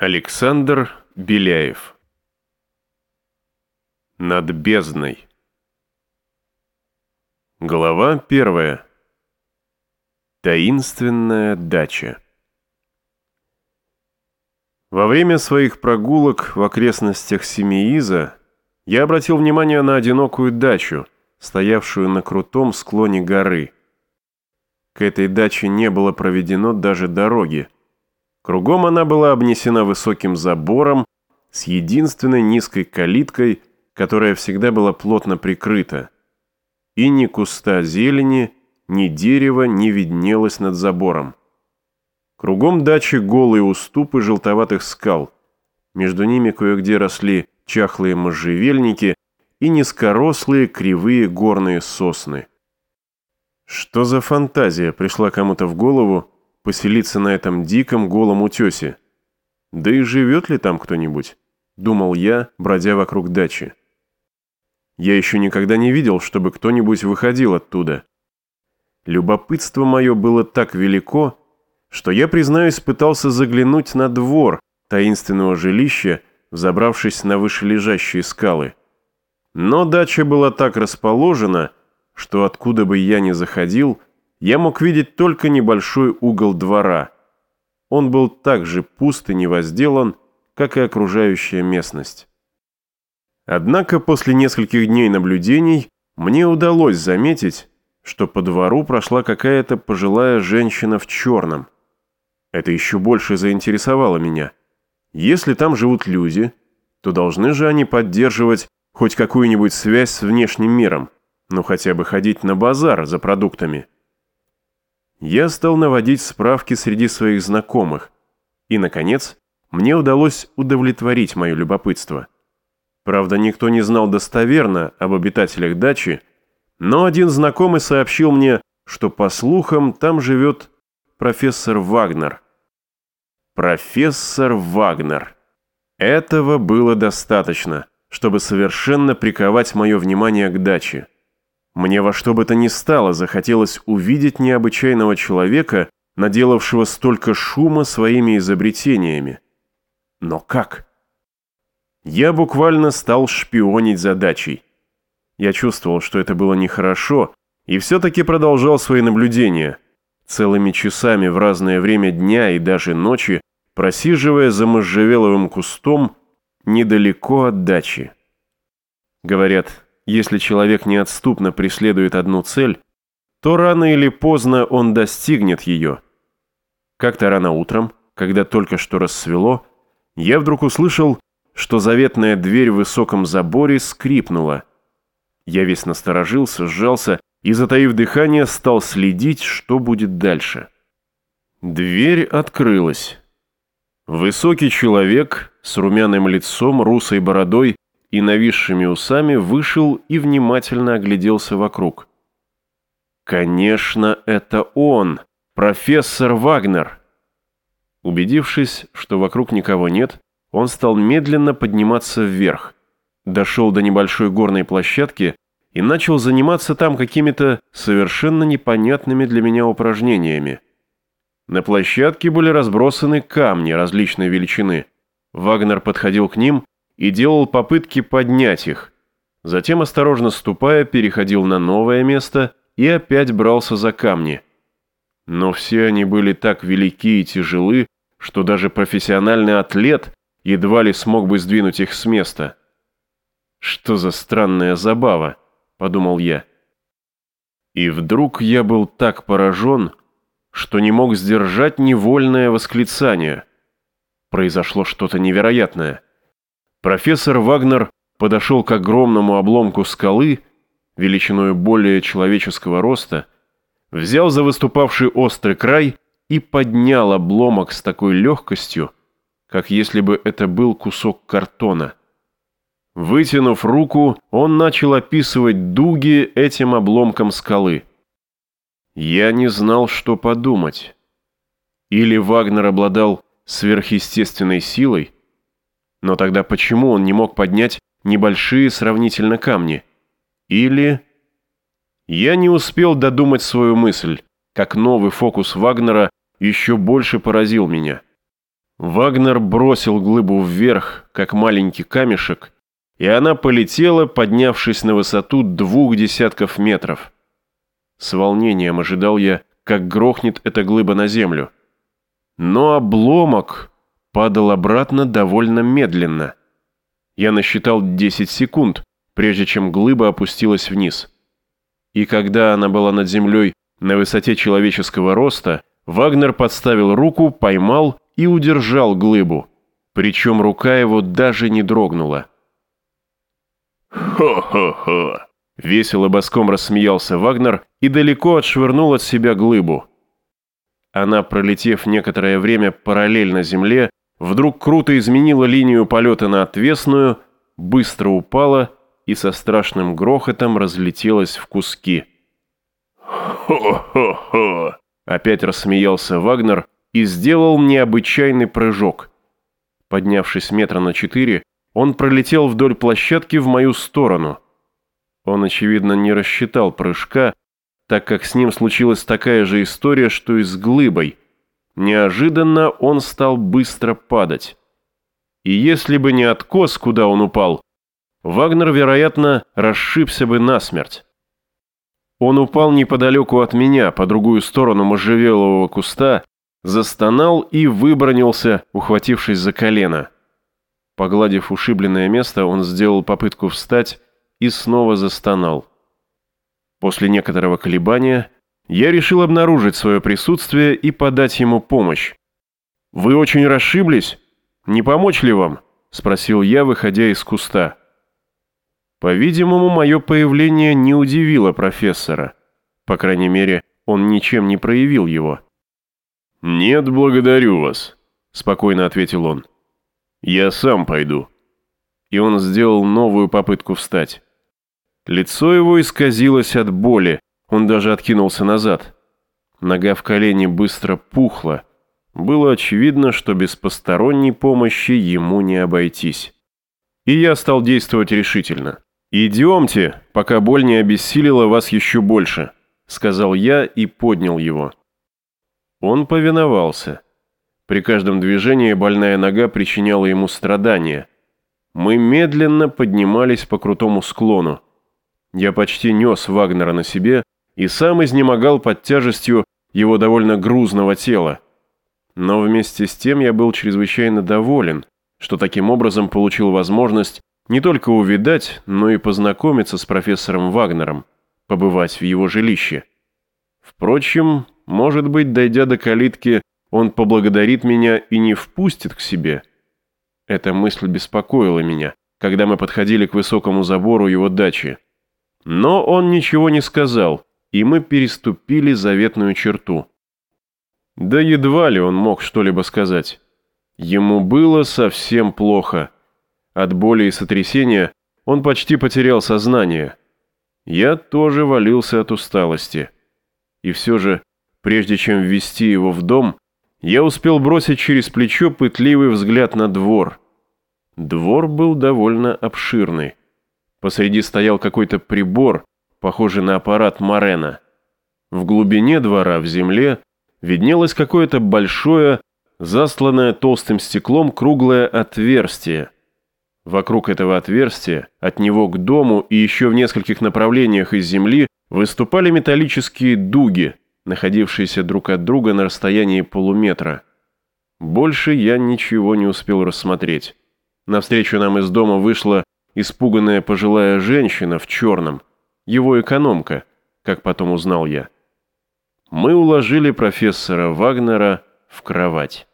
Александр Беляев. Над бездной. Глава первая. Таинственная дача. Во время своих прогулок в окрестностях Семииза я обратил внимание на одинокую дачу, стоявшую на крутом склоне горы. К этой даче не было проведено даже дороги, Кругом она была обнесена высоким забором с единственной низкой калиткой, которая всегда была плотно прикрыта. И ни куста зелени, ни дерева не виднелось над забором. Кругом дачи голые уступы желтоватых скал. Между ними кое-где росли чахлые можжевельники и низкорослые кривые горные сосны. Что за фантазия пришла кому-то в голову, поселиться на этом диком голом утесе. Да и живет ли там кто-нибудь? Думал я, бродя вокруг дачи. Я еще никогда не видел, чтобы кто-нибудь выходил оттуда. Любопытство мое было так велико, что я, признаюсь, пытался заглянуть на двор таинственного жилища, взобравшись на вышележащие скалы. Но дача была так расположена, что откуда бы я ни заходил, я мог видеть только небольшой угол двора. Он был так же пуст и невозделан, как и окружающая местность. Однако после нескольких дней наблюдений мне удалось заметить, что по двору прошла какая-то пожилая женщина в черном. Это еще больше заинтересовало меня. Если там живут люди, то должны же они поддерживать хоть какую-нибудь связь с внешним миром, ну хотя бы ходить на базар за продуктами. Я стал наводить справки среди своих знакомых, и, наконец, мне удалось удовлетворить мое любопытство. Правда, никто не знал достоверно об обитателях дачи, но один знакомый сообщил мне, что, по слухам, там живет профессор Вагнер. Профессор Вагнер. Этого было достаточно, чтобы совершенно приковать мое внимание к даче. Мне во что бы то ни стало захотелось увидеть необычайного человека, наделавшего столько шума своими изобретениями. Но как? Я буквально стал шпионить за дачей. Я чувствовал, что это было нехорошо, и все-таки продолжал свои наблюдения, целыми часами в разное время дня и даже ночи, просиживая за можжевеловым кустом недалеко от дачи. Говорят, если человек неотступно преследует одну цель, то рано или поздно он достигнет ее. Как-то рано утром, когда только что рассвело, я вдруг услышал, что заветная дверь в высоком заборе скрипнула. Я весь насторожился, сжался и, затаив дыхание, стал следить, что будет дальше. Дверь открылась. Высокий человек с румяным лицом, русой бородой и нависшими усами вышел и внимательно огляделся вокруг. «Конечно, это он, профессор Вагнер!» Убедившись, что вокруг никого нет, он стал медленно подниматься вверх, дошел до небольшой горной площадки и начал заниматься там какими-то совершенно непонятными для меня упражнениями. На площадке были разбросаны камни различной величины. Вагнер подходил к ним и делал попытки поднять их. Затем, осторожно ступая, переходил на новое место и опять брался за камни. Но все они были так велики и тяжелы, что даже профессиональный атлет едва ли смог бы сдвинуть их с места. «Что за странная забава?» – подумал я. И вдруг я был так поражен, что не мог сдержать невольное восклицание. Произошло что-то невероятное – Профессор Вагнер подошел к огромному обломку скалы, величиной более человеческого роста, взял за выступавший острый край и поднял обломок с такой легкостью, как если бы это был кусок картона. Вытянув руку, он начал описывать дуги этим обломком скалы. Я не знал, что подумать. Или Вагнер обладал сверхъестественной силой, но тогда почему он не мог поднять небольшие сравнительно камни? Или... Я не успел додумать свою мысль, как новый фокус Вагнера еще больше поразил меня. Вагнер бросил глыбу вверх, как маленький камешек, и она полетела, поднявшись на высоту двух десятков метров. С волнением ожидал я, как грохнет эта глыба на землю. Но обломок падал обратно довольно медленно. Я насчитал 10 секунд, прежде чем глыба опустилась вниз. И когда она была над землей на высоте человеческого роста, Вагнер подставил руку, поймал и удержал глыбу, причем рука его даже не дрогнула. «Хо-хо-хо!» Весело боском рассмеялся Вагнер и далеко отшвырнул от себя глыбу. Она, пролетев некоторое время параллельно земле, вдруг круто изменила линию полета на отвесную, быстро упала и со страшным грохотом разлетелась в куски. «Хо-хо-хо!» Опять рассмеялся Вагнер и сделал необычайный прыжок. Поднявшись метра на четыре, он пролетел вдоль площадки в мою сторону. Он, очевидно, не рассчитал прыжка, так как с ним случилась такая же история, что и с глыбой. Неожиданно он стал быстро падать. И если бы не откос, куда он упал, Вагнер, вероятно, расшибся бы насмерть. Он упал неподалеку от меня, по другую сторону можжевелового куста, застонал и выбронился, ухватившись за колено. Погладив ушибленное место, он сделал попытку встать и снова застонал. После некоторого колебания я решил обнаружить свое присутствие и подать ему помощь. «Вы очень расшиблись? Не помочь ли вам?» – спросил я, выходя из куста. По-видимому, мое появление не удивило профессора. По крайней мере, он ничем не проявил его. «Нет, благодарю вас», – спокойно ответил он. «Я сам пойду». И он сделал новую попытку встать. Лицо его исказилось от боли, он даже откинулся назад. Нога в колене быстро пухла. Было очевидно, что без посторонней помощи ему не обойтись. И я стал действовать решительно. «Идемте, пока боль не обессилила вас еще больше», — сказал я и поднял его. Он повиновался. При каждом движении больная нога причиняла ему страдания. Мы медленно поднимались по крутому склону. Я почти нес Вагнера на себе и сам изнемогал под тяжестью его довольно грузного тела. Но вместе с тем я был чрезвычайно доволен, что таким образом получил возможность не только увидать, но и познакомиться с профессором Вагнером, побывать в его жилище. Впрочем, может быть, дойдя до калитки, он поблагодарит меня и не впустит к себе. Эта мысль беспокоила меня, когда мы подходили к высокому забору его дачи. Но он ничего не сказал, и мы переступили заветную черту. Да едва ли он мог что-либо сказать. Ему было совсем плохо – от боли и сотрясения он почти потерял сознание. Я тоже валился от усталости. И все же, прежде чем ввести его в дом, я успел бросить через плечо пытливый взгляд на двор. Двор был довольно обширный. Посреди стоял какой-то прибор, похожий на аппарат Морена. В глубине двора, в земле, виднелось какое-то большое, засланное толстым стеклом круглое отверстие – Вокруг этого отверстия, от него к дому и еще в нескольких направлениях из земли выступали металлические дуги, находившиеся друг от друга на расстоянии полуметра. Больше я ничего не успел рассмотреть. Навстречу нам из дома вышла испуганная пожилая женщина в черном, его экономка, как потом узнал я. Мы уложили профессора Вагнера в кровать.